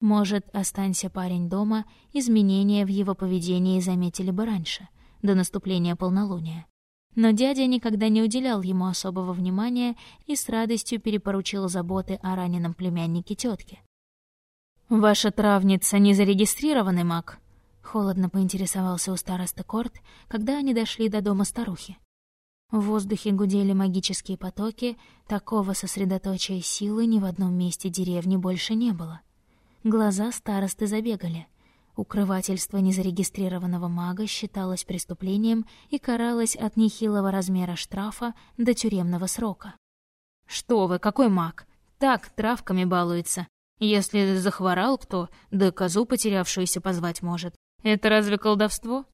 Может, останься парень дома, изменения в его поведении заметили бы раньше, до наступления полнолуния. Но дядя никогда не уделял ему особого внимания и с радостью перепоручил заботы о раненом племяннике тетке. «Ваша травница не зарегистрированный маг?» — холодно поинтересовался у староста Корт, когда они дошли до дома старухи. В воздухе гудели магические потоки, такого сосредоточия силы ни в одном месте деревни больше не было. Глаза старосты забегали. Укрывательство незарегистрированного мага считалось преступлением и каралось от нехилого размера штрафа до тюремного срока. «Что вы, какой маг? Так, травками балуется. Если захворал кто, да козу потерявшуюся позвать может. Это разве колдовство?»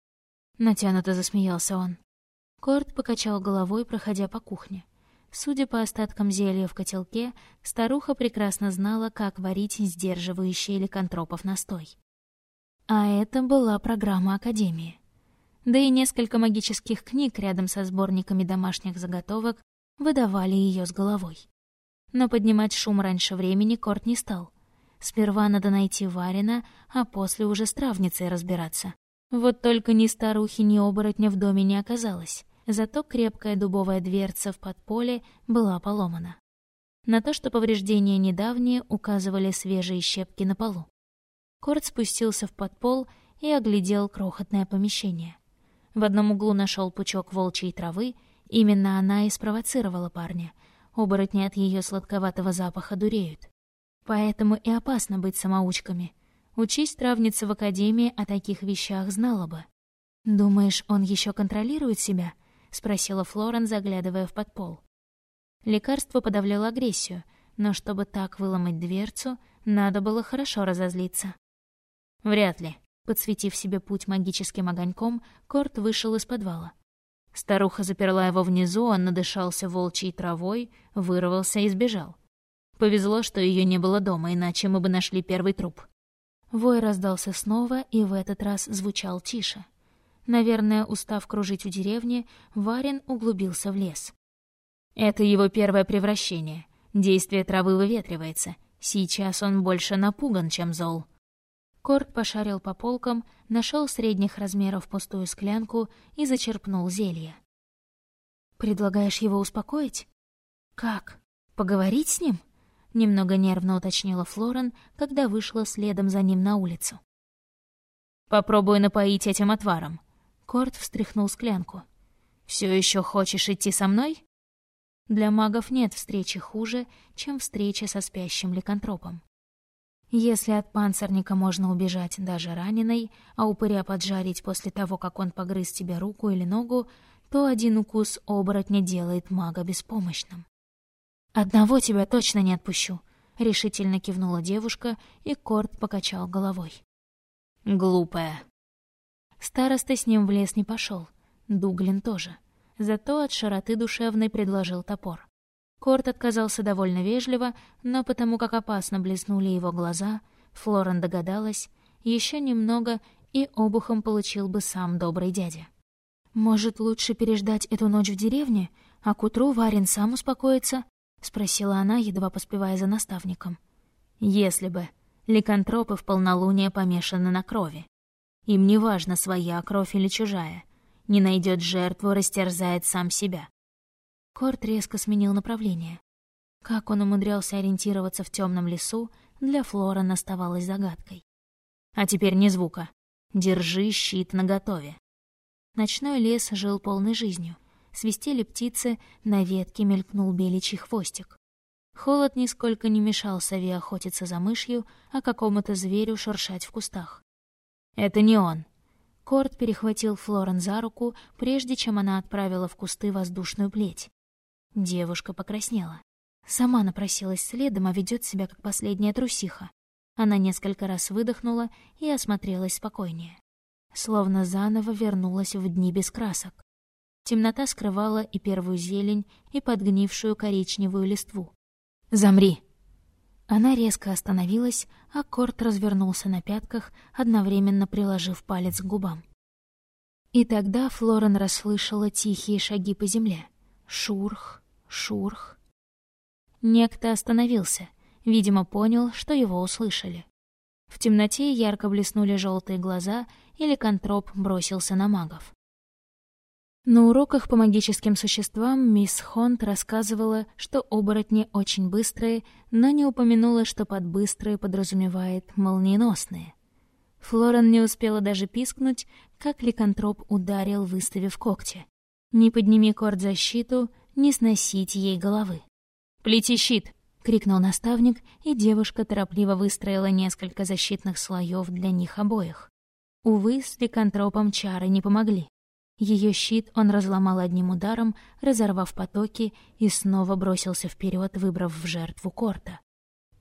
Натянуто засмеялся он. Корт покачал головой, проходя по кухне. Судя по остаткам зелья в котелке, старуха прекрасно знала, как варить сдерживающий ликантропов настой. А это была программа Академии. Да и несколько магических книг рядом со сборниками домашних заготовок выдавали ее с головой. Но поднимать шум раньше времени Корт не стал. Сперва надо найти Варина, а после уже с травницей разбираться. Вот только ни старухи, ни оборотня в доме не оказалось зато крепкая дубовая дверца в подполе была поломана. На то, что повреждения недавние, указывали свежие щепки на полу. Корт спустился в подпол и оглядел крохотное помещение. В одном углу нашел пучок волчьей травы, именно она и спровоцировала парня. Оборотни от ее сладковатого запаха дуреют. Поэтому и опасно быть самоучками. Учись травница в академии о таких вещах знала бы. Думаешь, он еще контролирует себя? — спросила Флорен, заглядывая в подпол. Лекарство подавляло агрессию, но чтобы так выломать дверцу, надо было хорошо разозлиться. Вряд ли. Подсветив себе путь магическим огоньком, Корт вышел из подвала. Старуха заперла его внизу, он надышался волчьей травой, вырвался и сбежал. Повезло, что ее не было дома, иначе мы бы нашли первый труп. Вой раздался снова и в этот раз звучал тише. Наверное, устав кружить у деревни, Варин углубился в лес. Это его первое превращение. Действие травы выветривается. Сейчас он больше напуган, чем зол. Корт пошарил по полкам, нашел средних размеров пустую склянку и зачерпнул зелье. «Предлагаешь его успокоить?» «Как? Поговорить с ним?» — немного нервно уточнила Флорен, когда вышла следом за ним на улицу. «Попробую напоить этим отваром». Корт встряхнул склянку. «Все еще хочешь идти со мной?» Для магов нет встречи хуже, чем встреча со спящим ликантропом. Если от панцирника можно убежать даже раненой, а упыря поджарить после того, как он погрыз тебе руку или ногу, то один укус оборотня делает мага беспомощным. «Одного тебя точно не отпущу», — решительно кивнула девушка, и Корт покачал головой. «Глупая». Староста с ним в лес не пошел, Дуглин тоже. Зато от широты душевной предложил топор. Корт отказался довольно вежливо, но потому как опасно блеснули его глаза, Флорен догадалась, еще немного и обухом получил бы сам добрый дядя. «Может, лучше переждать эту ночь в деревне, а к утру Варин сам успокоится?» — спросила она, едва поспевая за наставником. «Если бы. Ликантропы в полнолуние помешаны на крови. Им не важно, своя кровь или чужая. Не найдет жертву, растерзает сам себя. Корт резко сменил направление. Как он умудрялся ориентироваться в темном лесу, для Флорен оставалось загадкой. А теперь ни звука. Держи щит наготове. Ночной лес жил полной жизнью. Свистели птицы, на ветке мелькнул беличий хвостик. Холод нисколько не мешал сове охотиться за мышью, а какому-то зверю шуршать в кустах. «Это не он!» Корт перехватил Флорен за руку, прежде чем она отправила в кусты воздушную плеть. Девушка покраснела. Сама напросилась следом, а ведет себя как последняя трусиха. Она несколько раз выдохнула и осмотрелась спокойнее. Словно заново вернулась в дни без красок. Темнота скрывала и первую зелень, и подгнившую коричневую листву. «Замри!» Она резко остановилась, а Корт развернулся на пятках, одновременно приложив палец к губам. И тогда Флорен расслышала тихие шаги по земле. Шурх, Шурх. Некто остановился, видимо, понял, что его услышали. В темноте ярко блеснули желтые глаза, и ликантроп бросился на магов. На уроках по магическим существам мисс Хонт рассказывала, что оборотни очень быстрые, но не упомянула, что под быстрые подразумевает молниеносные. Флорен не успела даже пискнуть, как ликантроп ударил, выставив когти. «Не подними корд защиту, не сносить ей головы. «Плети щит!» — крикнул наставник, и девушка торопливо выстроила несколько защитных слоев для них обоих. Увы, с ликантропом чары не помогли. Ее щит он разломал одним ударом, разорвав потоки, и снова бросился вперед, выбрав в жертву Корта.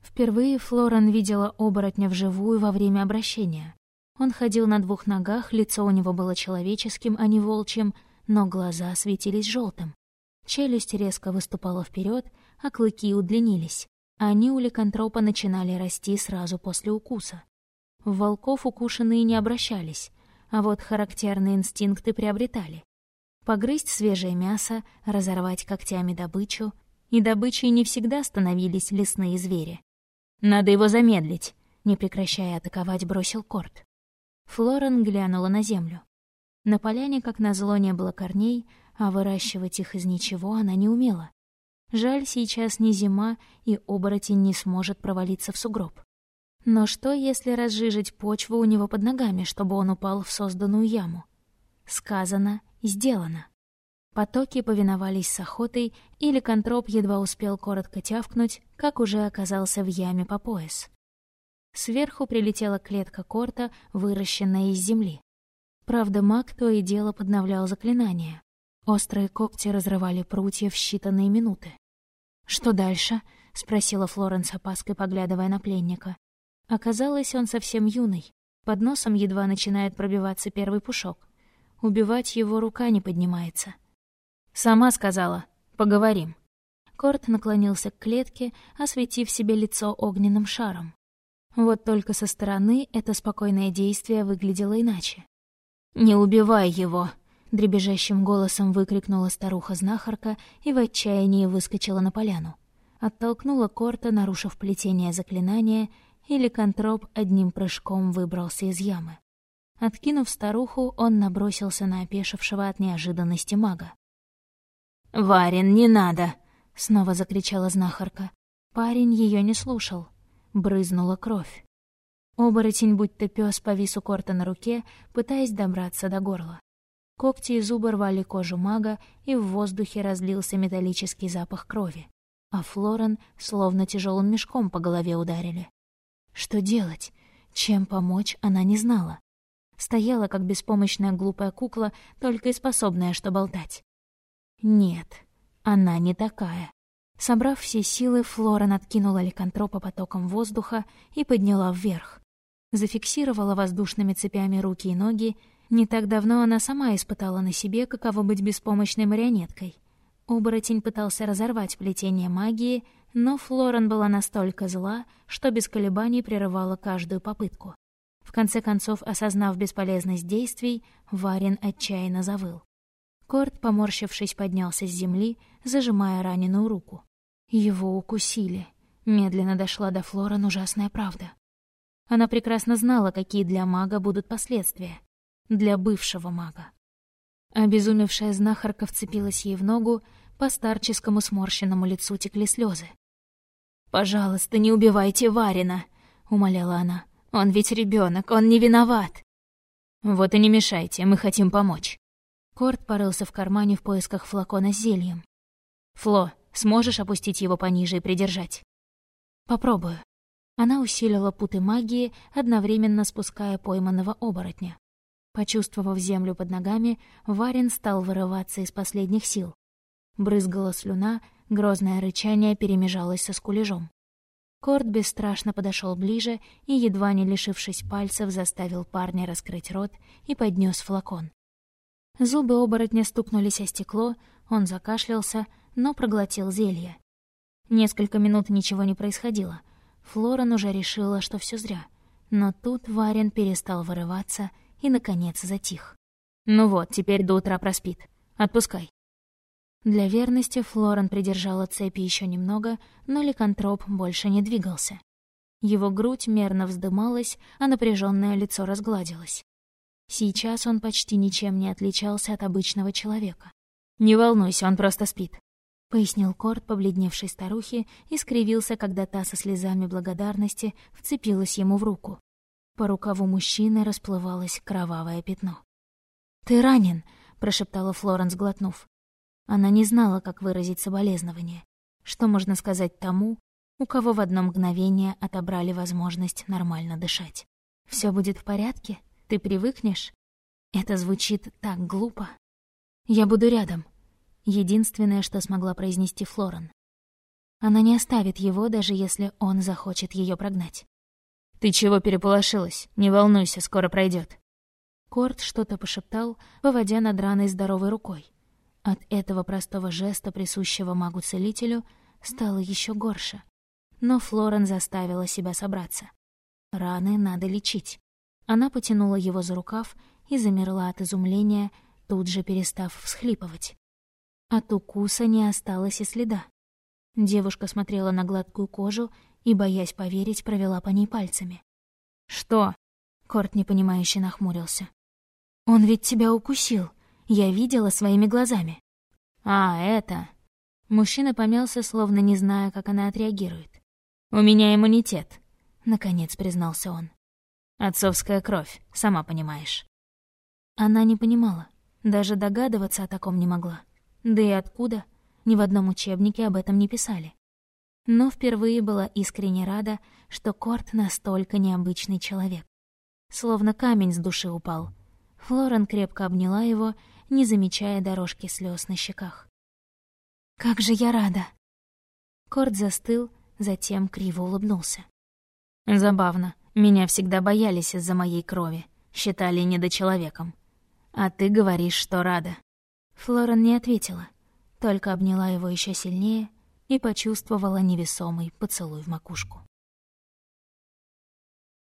Впервые Флоран видела оборотня вживую во время обращения. Он ходил на двух ногах, лицо у него было человеческим, а не волчьим, но глаза светились желтым. Челюсть резко выступала вперед, а клыки удлинились. Они у ликантропа начинали расти сразу после укуса. В волков укушенные не обращались, а вот характерные инстинкты приобретали. Погрызть свежее мясо, разорвать когтями добычу, и добычей не всегда становились лесные звери. «Надо его замедлить», — не прекращая атаковать, бросил Корт. Флорен глянула на землю. На поляне, как назло, не было корней, а выращивать их из ничего она не умела. Жаль, сейчас не зима, и оборотень не сможет провалиться в сугроб. Но что, если разжижить почву у него под ногами, чтобы он упал в созданную яму? Сказано, сделано. Потоки повиновались с охотой, и ликантроп едва успел коротко тявкнуть, как уже оказался в яме по пояс. Сверху прилетела клетка корта, выращенная из земли. Правда, маг то и дело подновлял заклинание. Острые когти разрывали прутья в считанные минуты. «Что дальше?» — спросила Флоренс опаской, поглядывая на пленника. Оказалось, он совсем юный. Под носом едва начинает пробиваться первый пушок. Убивать его рука не поднимается. «Сама сказала. Поговорим». Корт наклонился к клетке, осветив себе лицо огненным шаром. Вот только со стороны это спокойное действие выглядело иначе. «Не убивай его!» — дребезжащим голосом выкрикнула старуха-знахарка и в отчаянии выскочила на поляну. Оттолкнула Корта, нарушив плетение заклинания, и Ликантроп одним прыжком выбрался из ямы. Откинув старуху, он набросился на опешившего от неожиданности мага. «Варин, не надо!» — снова закричала знахарка. Парень ее не слушал. Брызнула кровь. Оборотень, будь то пес, повис у корта на руке, пытаясь добраться до горла. Когти и зубы рвали кожу мага, и в воздухе разлился металлический запах крови. А Флорен словно тяжелым мешком по голове ударили. Что делать? Чем помочь, она не знала стояла как беспомощная глупая кукла, только и способная что болтать. Нет, она не такая. Собрав все силы, Флора надкинула ликантропа потоком воздуха и подняла вверх. Зафиксировала воздушными цепями руки и ноги. Не так давно она сама испытала на себе, каково быть беспомощной марионеткой. Оборотень пытался разорвать плетение магии, но Флорен была настолько зла, что без колебаний прерывала каждую попытку. В конце концов, осознав бесполезность действий, Варин отчаянно завыл. Корт, поморщившись, поднялся с земли, зажимая раненую руку. Его укусили. Медленно дошла до Флорен ужасная правда. Она прекрасно знала, какие для мага будут последствия. Для бывшего мага. Обезумевшая знахарка вцепилась ей в ногу, по старческому сморщенному лицу текли слезы. «Пожалуйста, не убивайте Варина!» — умоляла она. Он ведь ребенок, он не виноват. Вот и не мешайте, мы хотим помочь. Корт порылся в кармане в поисках флакона с зельем. Фло, сможешь опустить его пониже и придержать? Попробую. Она усилила путы магии, одновременно спуская пойманного оборотня. Почувствовав землю под ногами, Варин стал вырываться из последних сил. Брызгала слюна, грозное рычание перемежалось со скулежом. Корт бесстрашно подошел ближе и, едва не лишившись пальцев, заставил парня раскрыть рот и поднес флакон. Зубы оборотня стукнулись о стекло, он закашлялся, но проглотил зелье. Несколько минут ничего не происходило. Флорен уже решила, что все зря. Но тут Варен перестал вырываться и, наконец, затих. «Ну вот, теперь до утра проспит. Отпускай». Для верности Флорен придержала цепи еще немного, но ликантроп больше не двигался. Его грудь мерно вздымалась, а напряженное лицо разгладилось. Сейчас он почти ничем не отличался от обычного человека. «Не волнуйся, он просто спит», — пояснил Корт побледневшей старухе и скривился, когда та со слезами благодарности вцепилась ему в руку. По рукаву мужчины расплывалось кровавое пятно. «Ты ранен», — прошептала Флоренс, глотнув. Она не знала, как выразить соболезнование. Что можно сказать тому, у кого в одно мгновение отобрали возможность нормально дышать? Все будет в порядке? Ты привыкнешь?» Это звучит так глупо. «Я буду рядом», — единственное, что смогла произнести Флорен. Она не оставит его, даже если он захочет ее прогнать. «Ты чего переполошилась? Не волнуйся, скоро пройдет. Корт что-то пошептал, выводя над раной здоровой рукой. От этого простого жеста, присущего магу-целителю, стало еще горше. Но Флорен заставила себя собраться. Раны надо лечить. Она потянула его за рукав и замерла от изумления, тут же перестав всхлипывать. От укуса не осталось и следа. Девушка смотрела на гладкую кожу и, боясь поверить, провела по ней пальцами. «Что?» — Корт непонимающе нахмурился. «Он ведь тебя укусил», я видела своими глазами. А, это... Мужчина помялся, словно не зная, как она отреагирует. «У меня иммунитет», — наконец признался он. «Отцовская кровь, сама понимаешь». Она не понимала, даже догадываться о таком не могла. Да и откуда? Ни в одном учебнике об этом не писали. Но впервые была искренне рада, что Корт настолько необычный человек. Словно камень с души упал. Флорен крепко обняла его не замечая дорожки слез на щеках. «Как же я рада!» Корт застыл, затем криво улыбнулся. «Забавно. Меня всегда боялись из-за моей крови. Считали недочеловеком. А ты говоришь, что рада». Флорен не ответила, только обняла его еще сильнее и почувствовала невесомый поцелуй в макушку.